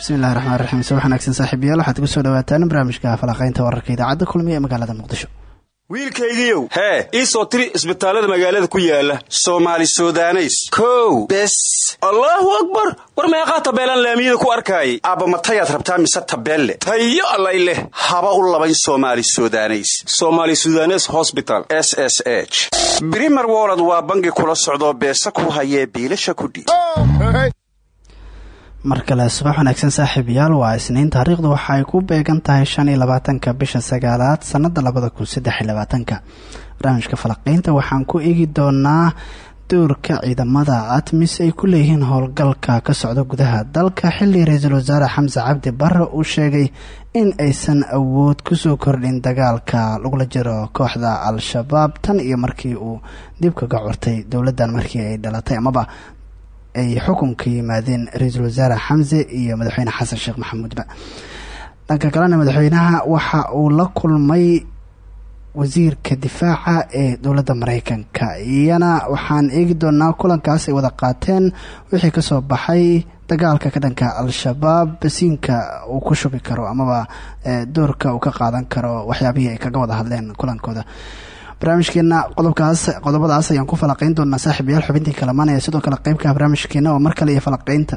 bismillahi raxmaan raxiim se wanaagsan saaxiibayaal waxaad ku soo dhawaataan barnaamijka falaqaynta wararka idaacadda kulmiye ee magaalada muqdisho. Wiilkaygiiow hee ii soo tiri isbitaallada magaalada ku yaalla soomaali sudaneys. Kow bes. Allaahu akbar! War meeqaa tabeelaan laamiyada ku arkaayay aabba matayaad rabtaa mise tabeelle? Tayo allay leh. Haba u labayn somaali sudaneys. Somaali sudanes hosbital s s h. Brimer wolod waa bangi kula socdoo beesa ku hayee biilasha kudhiib mar kale subax wanaagsan saaxiibayaal. Waa isniin. Taariikhdu waxa ku beegan tahay shan bisha sagaalaad sanada labada kun saddex barnaamijka falaqiynta waxaan ku eegi doonaa doorka ciidamada. Atmis ay ku leeyihiin howlgalka ka socda gudaha dalka. Xilli ra'iisul wasaare xamse cabdi bare uu sheegay in aysan awood ku soo kordhin dagaalka lagula jiro kooxda al-shabaab. Tan iyo markii uu dib kaga curtay dowladdan markii ay dhalatay amaba ay xukunka yimaadeen ra'iisul wasaare xamse iyo madaxweyne xasan sheekh maxamuudba dhanka kalena madaxweynaha waxa uu la kulmay wasiirka difaaca ee dowladda mareykanka iyana waxaan eegi doonaa kulankaas ay wada qaateen wixii ka soo baxay dagaalka ka dhanka al-shabaab basiinka uu ku shubi karo amaba doorka uu ka qaadan karo waxyaabihii ay kaga wada hadleen kulankooda barnaamijkeena qodobkaas qodobadaas ayaan ku falaqeyn doonaa saaxiibayaal xubintii kalamaan ee sidoo kale qeybka barnaamijkeena oo mar kale iyo falaqeynta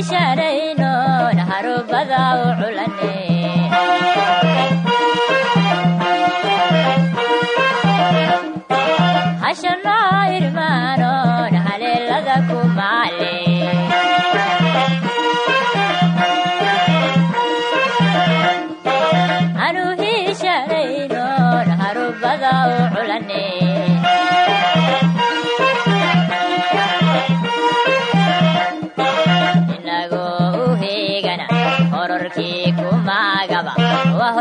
isharayno naharubada u culn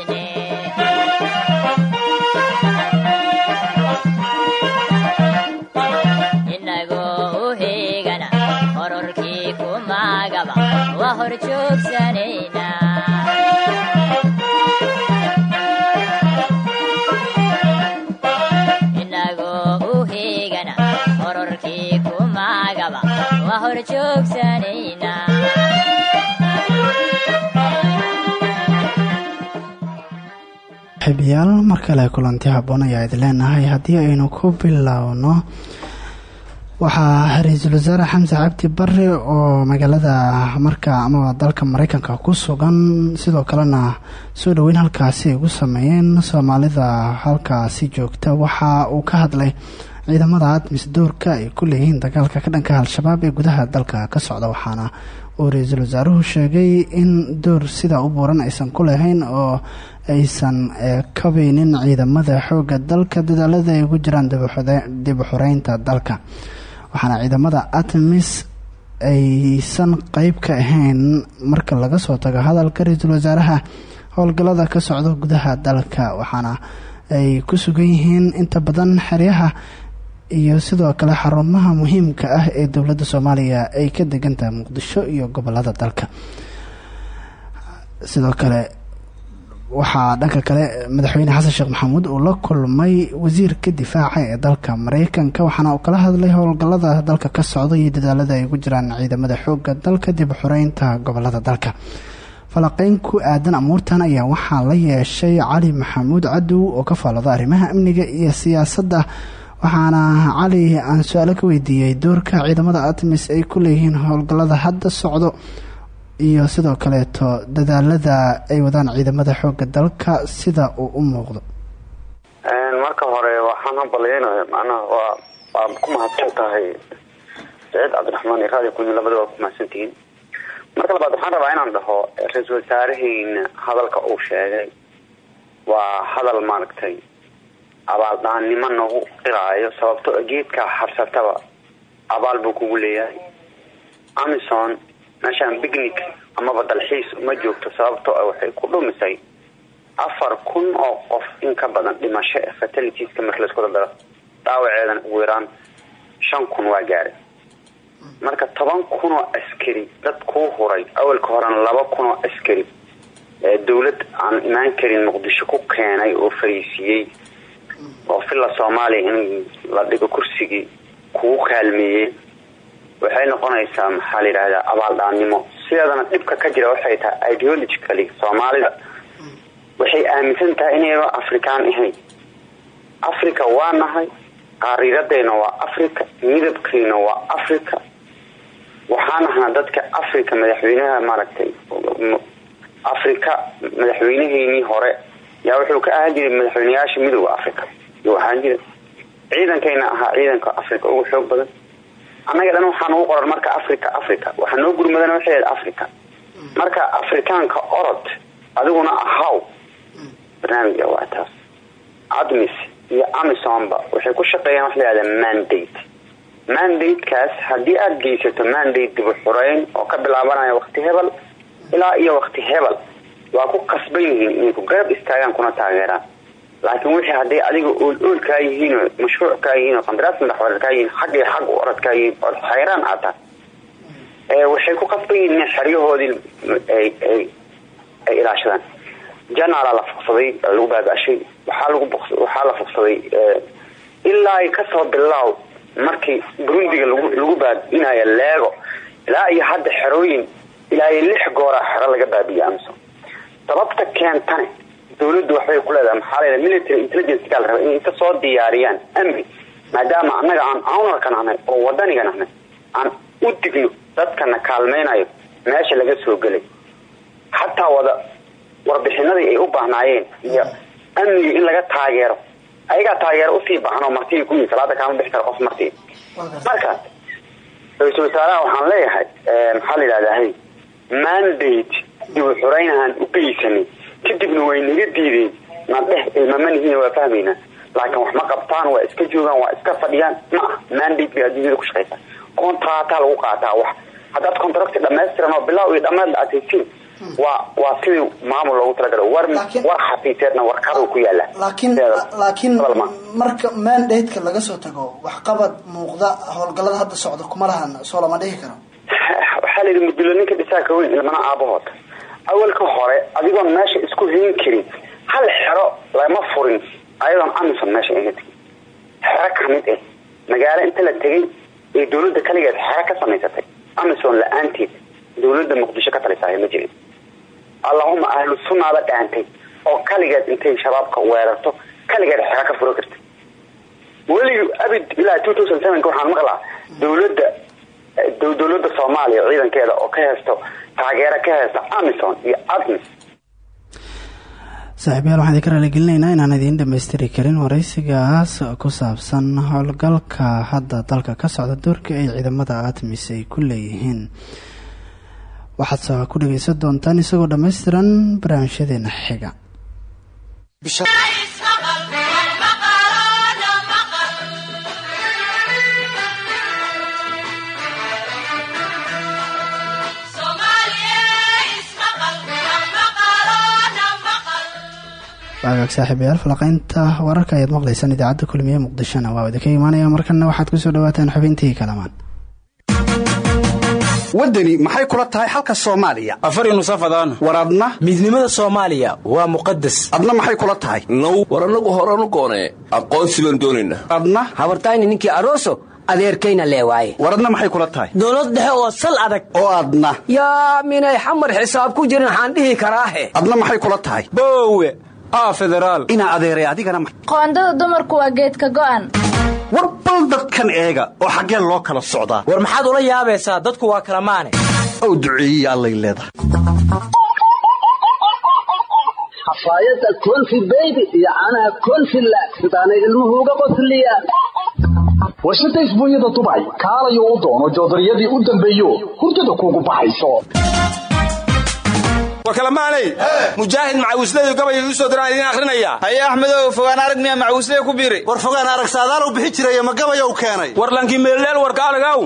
aadne inagoo u heegana hororkii kumagaba waa hor joogsanayna inagoo u heegana hororkii kumagaba waa hor joogsanayna xibiyaal mar kale kulanti haboon ayaa idin leenahay. Haddii aynu ku bilowno waxaa ra'iisul wasaare xamse cabdi bare oo magaalada marka amaba dalka mareykanka ku sugan sidoo kalena soo dhoweyn halkaasi ay ugu sameeyeen. Soomaalida halkaasi joogta waxa uu ka hadlay ciidamada admis doorka ay ku leeyihiin dagaalka ka dhanka al-shabaab ee gudaha dalka ka socda waxaana uu ra'iisul wasaaruhu sheegay in door sidaa u buuran aysan ku lahayn oo aysan kabeynin ciidamada xooga dalka dadaalada ay ugu jiraan dib xoreynta dalka. Waxaana ciidamada atmis aysan qeyb ka ahayn marka laga soo tago hadalka ra'iisul wasaaraha howlgallada ka socda gudaha dalka. Waxaana ay ku sugan yihiin inta badan xeryaha iyo sidoo kale xarumaha muhiimka ah ee dowladda soomaaliya ay ka degan tahay muqdisho iyo gobollada dalka. Sidoo kale waxaa dhanka kale madaxweyne xasan sheekh maxamuud uu la kulmay wasiirka difaaca ee dalka mareykanka waxaana uu kala hadlay howlgallada dalka ka socda iyo dadaalada ay ugu jiraan ciidamada xooga dalka dib xoreynta gobollada dalka. Falaqeyn ku aadan amuurtan ayaa waxaa la yeeshay cali maxamuud cadow oo ka faallada arrimaha amniga iyo siyaasadda waxaana cali aan su'aalo ka weydiiyey doorka ciidamada atmis ay ku leeyihiin howlgallada hadda socdo iyo sidoo kaleeto dadaalada ay wadaan ciidamada xooga dalka sida uu u muuqdo. Marka hore waxaan hambalyeynaya macnaha waa ku mahadsan tahay saciid cabdiraxmaan iyo raadi kunya labada waa ku mahadsantihiin marka labaad waxaan rabaa inaan dhaho ra'iisul wasaaraheyna hadalka uu sheegay. Waa hadal maaragtay abaaldhaannimo nagu qiraayo sababto geedkaa habsataba abaal buu kugu leeyahay. Amison meeshaan bicnic amaba dalxiis uma joogto sababto waxay ku dhumisay afar kun oo qof in ka badan dhimasho ee fatalitiska marka laiskuda daro. Dhaawaceedan ugu yaraan shan kun waa gaaray marka toban kun oo askari dad kuu huray awalka horena laba kun oo askari ee dawlad aan imaan karin muqdisho ku keenay oo fariisiiyey oo villa soomaaliya in la dhigo kursigii kugu kaalmeeyey waxay noqonaysaa maxaa la yidhahdaa abaaldhaannimo sideedana dhibka ka jira waxay tahay ideologically soomaalida. Waxay aaminsan tahay inayba afrikaan ahayn. Africa waa nahay qaariiradeyna waa africa midabkeyna waa africa waxaan ahnaa dadka africa madaxweynaha maaragtay africa madaxweynaheynii hore. Yaa wuxuu ka ahaan jiray madaxweyneyaasha midooda africa yuu jiray. Ciidankayna ahaa ciidanka africa ugu xoog badan annaga dhan waxaa nagu qoran marka africa africa waxaa noo gurmadana waxay africa marka afrikaanka orod adiguna ahaw barnaamijka waa taas. Admis iyo amisonba waxay ku shaqeeyaan waxa la mandate. Mandate-kaas haddii aada geysato mandate dib u oo ka bilaabanaya waqti hebel ilaa iyo waqti hebel waa ku kasban yihiin inay ku garab istaagaan kuna taageeraan laakiin wixii hadday adiga ool ool kaa yihiin mashruuc kaa yihiin oo qandaraas madaxwareer kaa yihiin xag iyo xag u orad kaa yihiin ood xayraan aata waxay ku qasban yihiin inay xeryahoodii ay ilaashadaan. Janaala la fuqsaday lagu baaba-ashay waxaa lagu waxaa la fuqsaday ilaa ay ka soo bilaaw markii burundiga lagu baabi'inayo leego. Ilaa iyo hadda xerooyin ilaa iyo lix gooraa xero laga baabiye amso sababta keentane dawladdu waxbay ku leedahay maxaa layidhaha military intelligencekaa la raba soo diyaariyaan amni maadaama annaga aan ownarka nahnay oo wadaniga nahnay aan u digno dadkana kaalmaynayo meesha laga soo gelay. Xataa wada warbixinadii ay u baahnaayeen iyo amniga in laga taageero. Ayagaa taageero u sii baahnoo martii ku yihiin salaada kaama bixi kara qof martii. Markaas ra'iisul waxaan leeyahay maxaa la yidhahdaa mandate dib u xureynahaan u geysanay kadibna way naga diideen. Nadheh ilmamanihiin waa fahmaynaa laakiin wax ma qabtaan waa iska joogaan waa iska fadhiyaan. Ma ah mandate bay adduunyada ku shaqaysaa contractaa lagu qaataa wax. Haddaad contracti dhamaystiran oo bilow iyo dhamaad aad haysiin waa waa sidii maamul loogu talagalo war war xafiiseedna warqadu ku yaalla laakiin laakiin marka mandate-ka laga soo tago waxqabad muuqda howlgallada hadda socda kuma lahan soo lama dhihi karo. Waxaa la yidhi mudula ninka dhisaaka weyn ilmana aabahood awalka hore adigoon meesha isku hayn karin hal xero lama furin ayadoon amison meesha iga tegin xero ka mid ah magaalo inta la tegay ee dawladda kaligeed xero ka samaysatay. Amison la'aanteed dawladda muqdisho ka talisahay ma jirin. Allahuma ahlu sunnaaba dhaantay oo kaligeed intay shabaabka weerarto kaligeed xero ka furo kartay. Welig abid ilaa two thousand waxaan maqlaa dawladda dawladda soomaaliya ciidankeeda oo ka heesto taageero ka heesta amison iyo admis saaxiibayaal waxaan idinka raaligelinaynaa inaan idiin dhammaystiri karin waraysigaas ku saabsan howlgalka hadda dalka ka socda doorka ay ciidamada admis ay ku leeyihiin. Waxaad ku dhageysan doontaan isagoo dhammaystiran barnaamijyadeena xiga waagaag saaxiibayaal falaqeynta wararka ayaad maqlaysaan idaacadda kulmiye muqdishona waa idinka imaanaya markana waxaad ku soo dhawaataan xubintii kalamaan waddani maxay kula tahay xalka soomaaliya? Afari nusafadaan war adna? Midnimada soomaaliya waa muqadas adna maxay kula tahay? Now war annagu horanu goonee. Aqoonsi baan doonaynaa adna? Habartayni ninkii aroso adeerkayna leewaaye. War adna maxay kula tahay? Dowlad dhexe oo sal adag. Oo adna. Yaa minay xamar xisaab ku jirin waxaan dhihi karaahe. Adna maxay kula tahay? Boowe inaa adeeray adigana ma- qoondada dumarku waa geedka go'an. War bal dadkan eega oo xaggeen loo kala socdaa war maxaad ula yaabaysaa? Dadku waa kala maane. Ow duceeyey allay leedahay. Xafaayadda konfi beybi iyo caanaha konfi la sidaanay ilmuhu uga qosliyaan warshada isbuunyada dubay kaalayo u doono joodariyadii u dambeeyo hurdada kuugu baxayso war kalamaanay mujaahid macawisley gabay ii soo diraan idiin akhrinayaa haye axmedow fogaan arag miyaa macawisley ku biiri. War fogaan arag saadaalow bixi jiraya ma gabayow keenay? War lankii meelleel warka aragaw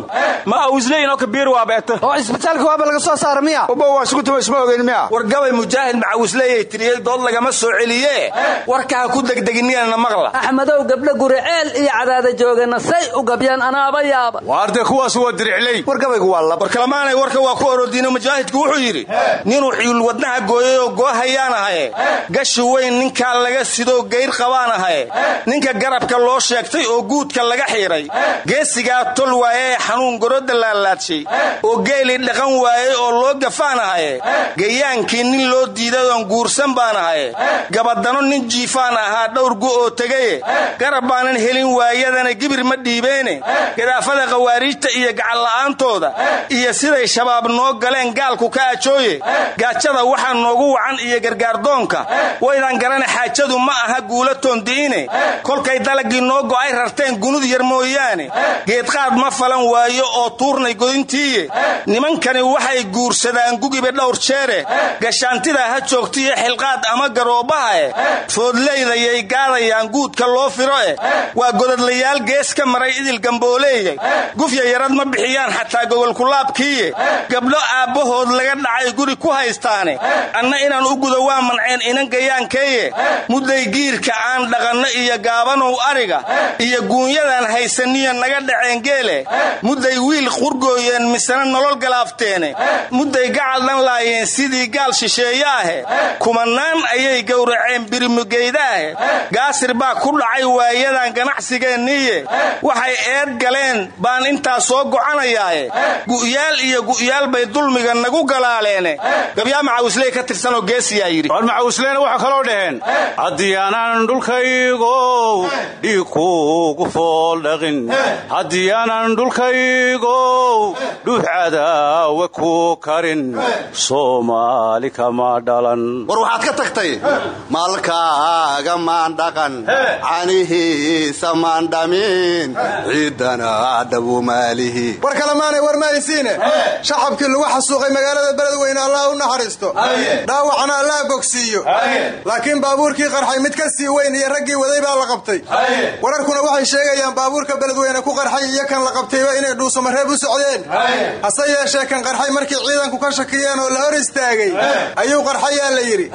ma awisley inoo kabiir waa beegta oo isbitaalka waaba laga soo saara miya uba waa isugu tuma isma ogeyn miya war gabay mujaahid macawisleyay tiriyey dood lagama soo celiye warka ha ku degdeginina maqla. Axmedow gabdho guriceel iyo cadaada joogana say u gabyaan anaaba yaaba. Waarde kuwaas waa diricley war gabaygu waa lab war kalamaanay warka waa ku orodiino mujaahidku wuxuu yidhi ninuu xiyul wadnaha gooyay oo goohayaan ahaye gashi weyn ninkaa laga sidoo gayr qabaan ahaye ninka garabka loo sheegtay oo guudka laga xiidhay geesigaa tol waaye xanuun gorodda laalaadshay oo geeli dhaqan waayey oo loo gafaan ahaye gayaankii nin loo diidadoon guursan baan ahaye gabadano nin jiifaan ahaa dhowr gu oo tegaye garab baanan helin waayadana gibir ma dhiibeene. Gadaafada khawaariijta iyo gacalla'aantooda iyo siday shabaab noo galeen gaalku ka ajooye. Gaajada waxaa noogu wacan iyo gargaardoonka waydaan garana xaajadu ma aha guula toondi'ine. Kolkay dalagii noo go'ay rarteen gunud yar mooyaane. Geedqaad ma falan waayo oo tuurnay godintiiye nimankani waxay guursadaan gugiba dhowr jeere. Gashaantidaa ha joogtiyo xilqaad ama garoobahae foodleydayay gaadayaan guudka loo firo eh. Waa godadlayaal gees ka maray idil gambooleeya gufya yarad ma bixiyaan xataa gogolkulaabkiiye gabdho aabbahood laga dhacay guri ku haystaane anna inaan u gudo waa manceen inan gayaankeeye mudday giirka aan dhaqanno iyo gaabanow ariga iyo guunyadaan haysaniyo naga dhaceen geele. Mudday wiil qurgooyeen misena nolol galaafteene. Mudday gacal dhan laayeen sidii gaal shisheeye ahe kumanaan ayay gowraceen birimugeydahe gaasir baa ku dhacay waayadan ganacsigeenniiye waxay eed galeen baan intaa soo gocanayaaye gu'yaal iyo gu'yaal bay dulmiga nagu galaaleene macawisley ka tirsanoo geesiyaa yidhi. War macawisleyna waxaa kaloo dhaheen haddii aanan dhulkaygow dhiig kuugu fooldhaqin haddii aanan dhulkaygow dhuux cadaawe ku karin. Soomaali kama dhalan. War waxaad ka tagtay maalkaaga maan dhaqan canihiisa maan dhamin. Ciidana dhabu maalihi. War kalemaanay war mahaysiine shacabkii lagu xasuuqay magaalada beledweyne allah u naxariisto dhaawacna allah bogsiiyo. Laakiin baabuurkii qarxay mid ka sii weyn iyo raggii waday baa la qabtay. Wararkuna waxay sheegayaan baabuurka beledweyne ku qarxay iyo kan la qabtayba inay dhuusamareeb u socdeen. Hase yeeshee kan qarxay markii ciidanku ka shakiyeen oo la hor istaagay ayuu qarxayaa la yidhi.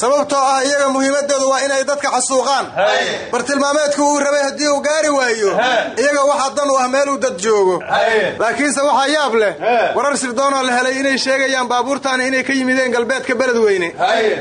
Sababtoo ah iyaga muhiimadoodu waa inay dadka xasuuqaan. Bartilmaameedku uu rabay haddii uu gaari waayo iyaga waxaa dan u ah meeluu dad joogo. Laakiinse waxaa yaab leh. Warar sirdoonoo la helay inay sheegayaan baabuurtaani inay ka yimideen galbeedka beledweyne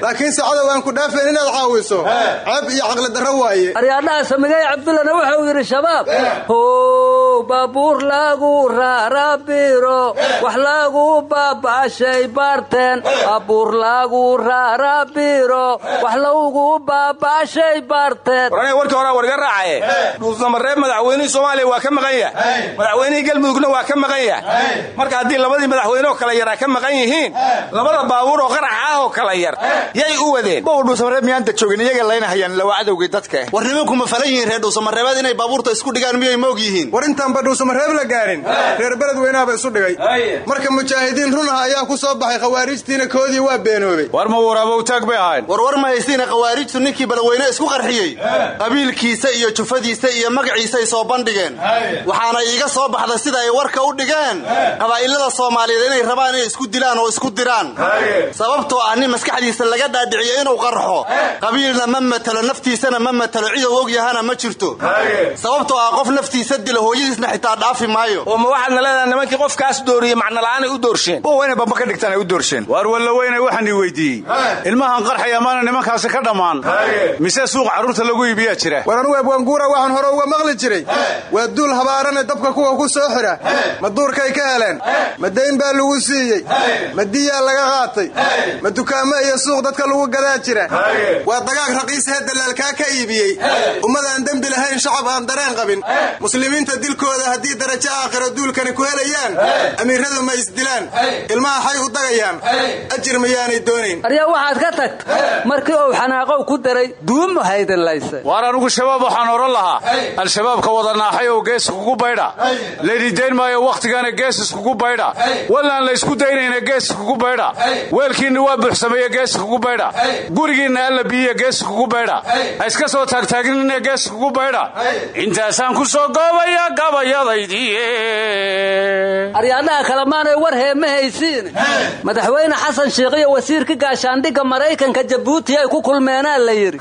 laakiinse cadow aan ku dhaafeen inaad caawiso. Ceeb iyo caqlidarro waaye. Aryaadhaha samigay cabdullana wuxuu yidhi shabaab. How baabuur lagu raarabiro wax lagu baaba'shay baarteen. Baabuur lagu raarabiro wax lagu baaba'shay baarteen. Waraniga warkii horaa warga raacaye dhuusamareeb madaxweynihii soomaaliya waa ka maqan yahay. Madaxweynihii galmudugna waa ka maqan yahay. Marka haddii labadii madaxweyne oo kala yaraa ka maqan yihiin labada baabuur oo qaraxa ah oo kala yar. Yay u wadeen. Bow dhuusamareeb miyaanta joogin? Iyaga layna hayaan lawa cadowgii dadka. War nimanku ma falan yihiin reer dhuusamareebeed inay baabuurta isku dhigaan miyay moog yihiin? War intaanba dhuusamareeb la gaarin. Reer beledweynaaba isu dhigay. Marka mujaahidiin runaha ayaa ku soo baxay khawaariijtiina koodii waa beenoobay. War ma waraabowtaag bay ahayn. War war ma haystiina khawaarijtu ninkii beledweyne isku qarxiyey. Qabiilkiisa iyo jufadiisa iyo magaciisay soo bandhigeen. Waxaana iiga soo baxda sida ay warka u dhigeen. Qabaa'ilada soomaaliyeed inay rabaan inay isku dilaan oo isku diraan sababtoo ah nin maskaxdiisa laga dhaadhiciyo inuu qarxo. Qabiilna ma matalo naftiisana ma matalo cidou og yahana ma jirto. Sababtoo ah qof naftiisa dila hooyadiisna xitaa dhaafi maayo. Oo ma waxaadna leedaha nimankii qofkaas dooriyey macnola'aanay u doorsheen wayna bamba ka dhigtaan ay u doorsheen waar walla weyne waxaan i weydiiyey. Ilmahan qarxaya maana nimankaasi ka dhammaan. Mise suuq carruurta lagu iibiyaa jira? War anugu abwaanguura waxaan hore uga maqli jiray. Waa duul habaarane dabka kuwa ku soo xidha ma duurkay ka heleen? Ma dayn baa lagu siiyey? Ma diyaa laga qaatay ma dukaamo iyo suuq dadka lagu gadaa jira. Waa dagaag raqiisahee dalaalkaa ka iibiyey. Ummadaan dembi lahayn shacab aan dareen qabin. Muslimiinta dilkooda haddii darajo aakhiro duulkani ku helayaan amiiradu ma isdilaan. Ilmaha xay u dagayaan. Ajir miyaanay doonayn. Aryaa waxaad ka tagta markii uu xanaaqow ku daray duumu haydinlayse waar anugu shabaab waxaan oran lahaa. Al-shabaabka wada naaxay oo gees iskugu baydha layni dayn maayo wakhtigana gees iskugu baydha wallaan la ysku daynayna gees iskugu baydha weelkiinna waa buuxsameeye gees iskugu baydha. Gurigiinna alla biyiya gees iskugu baydha. Ha iska soo taagtaagnina gees iskugu baydha. Intaasaan ku soo goobaya gabayadaydii aryaadhaha kalemaanay war heema haysiin. Madaxweyne xasan sheikh iyo wasiirka gaashaandhigga maraykanka jabuuti ay ku kulmeenaa la yidhi.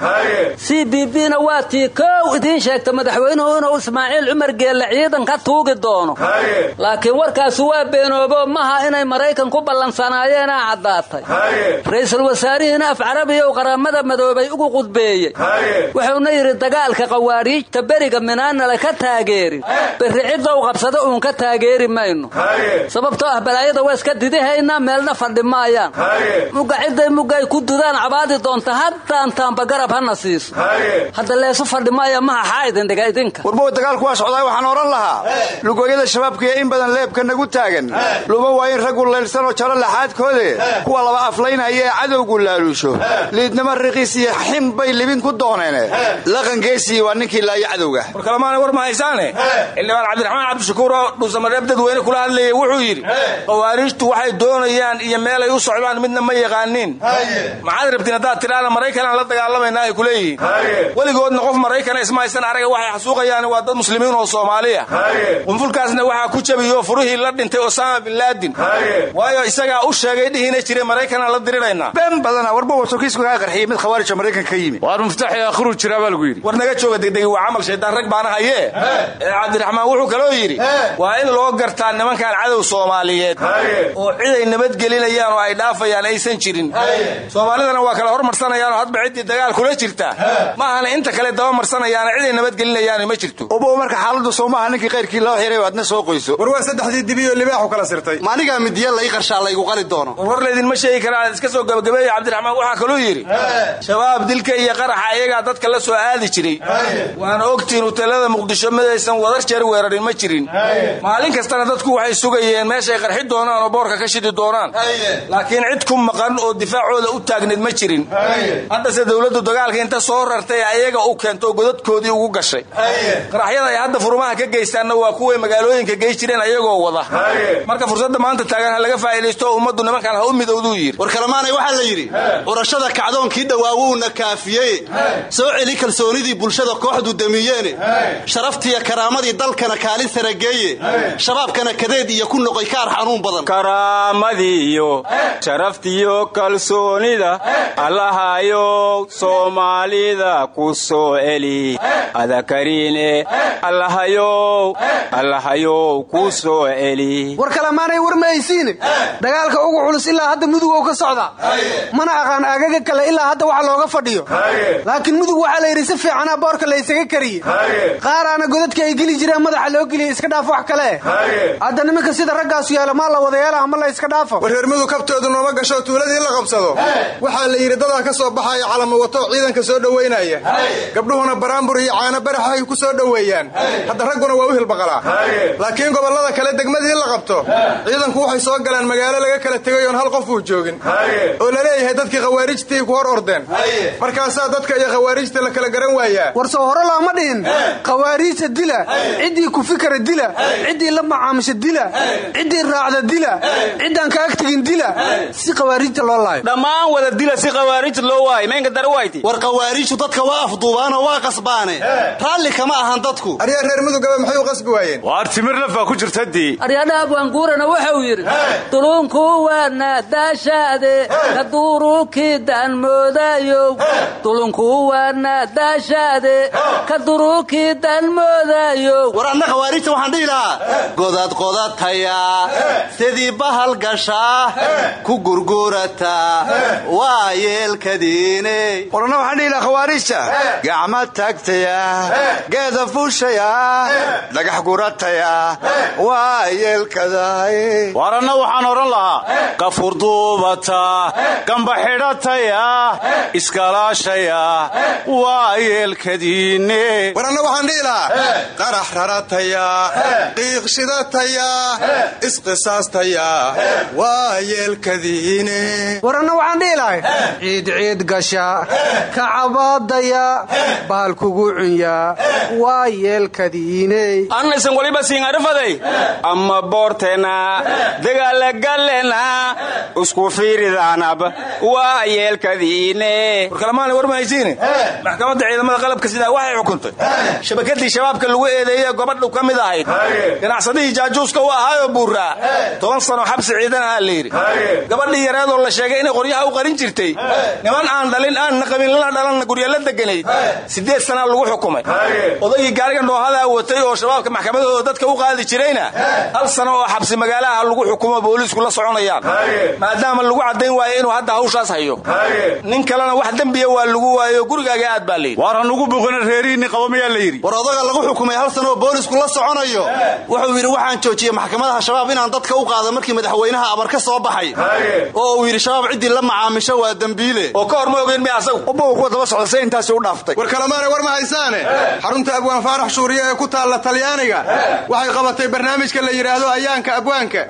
C b b na waa tii kow idiin sheegta madaxweynuhu inuu ismaaciil cumar geelle ciidan ka tuugi doono. Laakiin warkaasu waa beenoobo maha inay maraykan ku ballansanaayeenaa caddaatay ra'iisul wasaarihiina af carabiyow qaramada madoobay ugu qudbeeyey. Wuxuuna yidhi dagaalka qawaariijta beriga minaanala ka taageerin berri ciddow qabsada uun ka taageeri mayno. Sababtoo ah balaayada waa iska didihaynaa meelna fadhi maayaan mugga cidday muggay ku dudaan cabaadi doonta haddaan taambagarab hana siiso. Hadda leesu fadhi maaya maha xaa idindhiga idinka. Warbow dagaalku waa socdaay waxaan odhan lahaa. Lugooyada shabaabkaiyo in badan leebka nagu taagan. Luma waa in raggu laylsanoo jalo laxaadkoode kuwa laba aflaynaya ee cadowgu laaluusho. Liidnimo riqiis iyo bay libin ku dooneene. Laqangeesii waa ninkii laayo cadowga. War kalemaana war ma haysaane? Xildhibaan cabdiraxmaan cabdishakuur oo dhuusamareeb dadweyne kula hadlayay wuxuu yidhi khawaariijtu waxay doonayaan iyo meelay u socdaan midna ma yaqaaniin. Maxaad rabtiin haddaad tidhaana maraykanaan la dagaalamaynaa ay ku leeyihiin. Weligoodna qof maraykana isma haysan araga waxay xasuuqayaan waa dad muslimiin oo soomaaliya. Qunfulkaasna waxaa ku jabiyo furihii la dhintay osama bin laadin waayo isagaa u sheegay dhihiina jire maraykanaan la diriraynaa been badana warba wasokiisku kaa qarxiyey mid khawaarija maraykanka ka yimi. Waar muftaxi akhiruu jiraa baa lagu yidhi. War naga jooga degdegi waa camal shaydaan rag baana hayee ee cabdiraxmaan wuxuu kaloo yidhi waa in loo gartaa nimankan cadow soomaaliyeed. Oo ciday nabadgelinayaan oo ay dhaafayaan aysan jirin. Soomaalidana waa kala hormarsanayaanoo hadba ciddii dagaal kula jirta. Ma ahana inta kale dabamarsanayaan ciday nabadgelinayaan ma jirto. Obow marka xaaladu soomaha ninkii kayrkii loo xiray aadna soo qoyso. War waa saddexdii dibiyo libaaxu kala sirtay. Ma anigaa midiya lai qarshaa laygu qali doono laydinma sheegi karaa iska soo gabagabeeya cabdiraxmaan waxaa kaluu yidhi shabaab dilka iyo qaraxa iyagaa dadka la soo aadi jiray. Waana ogtiin huteelada muqdisho midaysan wadar jeer weerarin ma jirin. Maalin kastana dadku waxay sugayeen meeshay qarxi doonaan oo boorka ka shidi doonaan. Laakiin cid ku maqan oo difaacooda u taagneed ma jirin. Haddase dowladdu dagaalka inta soo rartay ayaga u keento godadkoodii ugu gashay. Qaraxyada ay hadda furmaha ka geystaanna waa kuway magaalooyinka gey jireen ayagoo wada. Marka fursadda maanta taagan ha laga faa'iidaysto ummaddu nimankan ha u midowduu yidhi. War kalemaanay waxaa la yidhi curashada kacdoonkii dhawaawowna kaafiyey. Soo celi kalsoonidii bulshada kooxdu damiyeene. Sharaftiiyo karaamadii dalkana kaalin sarageeye. Shabaabkana kadeed iyo ku noqoy kaar xanuun badan. Karaamadiiyo sharaftiyo kalsoonida. Allahayow soomaalida ku soo celi adakariine allahayow allahayow ku soo celi war kalemaanay war mahaysiine dagaalka ugu culus ilaa hadda mudugow ka socda. Mana aqaan agaga kale ilaa hadda waxa looga fadhiyo. Laakiin mudug waxaa la yidhi si fiicana boorka la ysaga kariye. Qaaraana godadka ay geli jireen madaxa loo geliya iska dhaaf wax kale. Hadda nimanka sida raggaasu yaalla maa la wada yeela ama la iska dhaafo. War reer mudug kabtoodu nooma gasho tuuladii la qabsado. Waxaa la yidhi dadaa ka soo baxaya calamo wato ciidanka soo dhowaynaya gabdhuhuna baraambur iyo caano baraxahay ku soo dhoweeyaan. Hadda ragguna waa u hilbaqalaa. Laakiin gobollada kale degmadii la qabto. Ciidanku waxay soo galaan magaalo laga kala tegay oon hal qof uu joogin oo la leeyahay dadkii khawaarijtii ku hor ordeen. Markaasaa dadka iyo khawaarijta la kala garan waayaa war soo hore looma dhihin. Khawaariijta dila. Ciddii ku fikara dila. Ciddii la macaamisha dila. Ciddii raacda dila. Ciddaan ka agtegin dila. Si khawaarijta loo laayo. Dhammaan wada dila si khawaarijta loo waayo. Maynka dara wayti war khawaariijtu dadka waa afduubaanoo waa qasbaane. Raalli kama ahan dadku. Aryaa reer mudugaba maxay u qasbi waayeen? Waar timir lafaa ku jirta dii aryadhaha bwaanguurana wuxuu yidhi dulunku waana daashaade ka duurukii daan moodayow dulunku waana daashaade ka duruukii daan moodayow war anna khawaarijta waxaan dhihi lahaa. Godad qodataya sidii bahal gashaa ku gurgurata waa yeelkadiine waranna waxaan dhihi lahaa khawaarijta. Gacma taagtaya geeda fuushaya dhagax gurataya waa yeelkadaay waranna waxaan odhan lahaa qafurduubata gamba xidhataya iskalaashaya waa yeelkadiine war anna waxaan dhihi lahaa qarax rarataya qiiq shidataya isqisaastaya waa yeelkadiine war anna waxaan dhihi lahay ciid ciid gasha kacabaadaya bahal kugu cunya waa yeelkadiine annaysan waliba siinarifaday ama boortena dagaalagallena isku fiiridaanab waa yeelkadiine. Warkalamaana war mahaysiine maxkamadda ciidamada qalabka sidaa waxay xukuntay. Shabakadii shabaabka lagu eedeeye gobadhu ka mid ahayd. Ganacsadihii jaajuuska u ahaayoo buuraa toban sano xabsi ciidan aha la yidhi. Gabadhii yareedoo la sheegay inay qoryaha u qarin jirtay. Niman aan dhalin aanna qabin lana dhalanna guryala deganayd. Siddeed sanaa lagu xukumay. Odaygii gaariga noohadaa watay oo shabaabka maxkamadahooda dadka u qaadi jirayna hal sano oo xabsi magaalaha lagu xukumo booliisku la soconayaan maadaama lagu caddayn waayo inuu hadda hawshaas hayo. Nin kalena wax dembiya waa lagu waayo gurigaaga aad baa layidhi waar hanugu buuqana reerihiinni qaba mayaa la yidhi. War odaga lagu xukumay hal sano oo boolisku la soconayo. Wuxuu yidhi waxaan joojiyey maxkamadaha shabaab inaan dadka u qaado markii madaxweynaha amar ka soo baxay. Oo uu yidhi shabaab ciddii la macaamisho waa dembiile. Oo ka hor ma ogeyn mi asagu. Ubuga kuwa daba socda se intaasi u dhaaftay. War kalamaana war ma haysaane? Xarunta abwaan faarax shuuriye ee ku taalla talyaaniga. Waxay qabatay barnaamijka la yidhaahdo ayaanka abwaanka.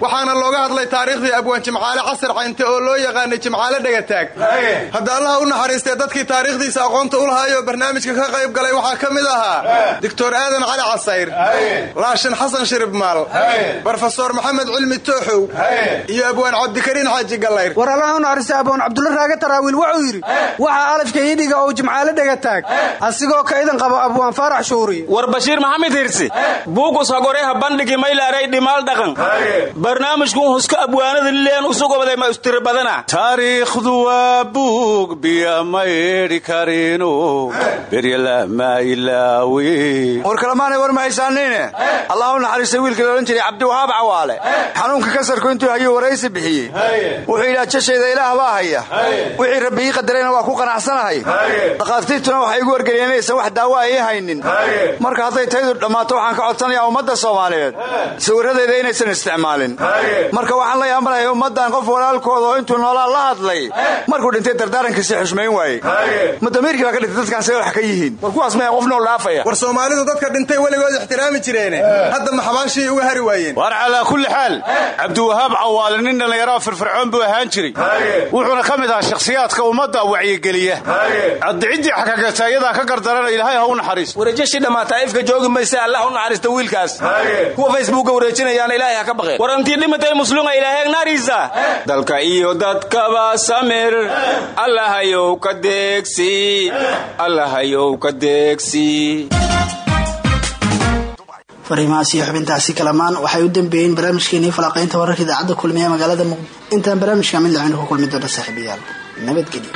Waxaana looga hadlay taariikhdii abwaan jimcaale casar caynte oo loo yaqaanay jimcaale dhegataag hadda allaha u naxariistee dadkii taariikhdiisa aqoonta u lahaayoo barnaamijka ka qayb galay waxaa ka mid ahaa doctor aadan cali casayr laashin xasan shiribmaal brofesor maxamed cilmi tooxow iyo abwaan cabdikariin xaaji gallayr war allaha u naxariista abwaan cabdulla raaga taraawiil wuxuu yidhi waxaa alafka iidhiga oo jimcaale dhegataag asigoo ka idan qabo abwaan faarax shuuri. War bashiir maxamed hirsi buugus hagoreha bandhigi maylaaray dhimaal dhaqan. Barnaamijkun huska abwaanada leen usugobday ma istiri badana? Taariikhdu waa buug biya maydhi karinu. Beryalamailaawi war kalamaanay war mahaysaaniine allah u naxariistay wiilkii loodhan jiray cabdiwahaab cawaale. Xanuunka kasarku intuu hayuu waraysi bixiyey. Wuxuu yidhi ajashayda ilaah baa haya. Wixii rabbi ii qadarayna waa ku qanacsanahay. Dhakhaatiirtuna waxay igu wargeliyeen inaysan wax daawa ii haynin. Marka hadday taydu dhammaato waxaan ka codsanayaa ummadda soomaaliyeed. Sawirradeeda inaysan isticmaalin. Marka waxaan la yaabanahay ummaddan qof walaalkooda oo intuu noolaa la hadlay markuu dhintay dardaarankiisii xushmayn waayey. Mudamiirkii baa ka dhintay dadkaan say wax ka yihiin? War kuwaas maya qof nool dhaafaya. War soomaalidu dadka dhintay weligood ixtiraami jireene. Hadda maxabaashii uga hari waayeen. Waar calaa kulli xaal cabdiwahaab cawaale nin dhallinyaraha firfircoon buu ahaan jiray. Wuxuuna ka mid ahaa shakhsiyaadka ummadda wacyigeliya. Cadiciddii xakagata iyadaa ka gardarana ilaahay ha u naxariisto wareejashii dhammaata ifka joogi mayse allah u naxariista wiilkaas. Kuwa facebooka wareejinayaana ilaahay ha ka baqeen war antii dhimatay musluga ilaaheeg naariisa dalka iyo dadkaba samir allahayow ka deegsi. Allahayow ka deegsi. Fariimahaas iyo xubintaasi kalamaan waxay u dambeeyeen barnaamijkeenii falaqaynta wararka idaacadda kulmiye magaalada muqdisho intaan barnaamijka mid lacaynu ku kulmi doona saaxiibayaal. Nabadgelyo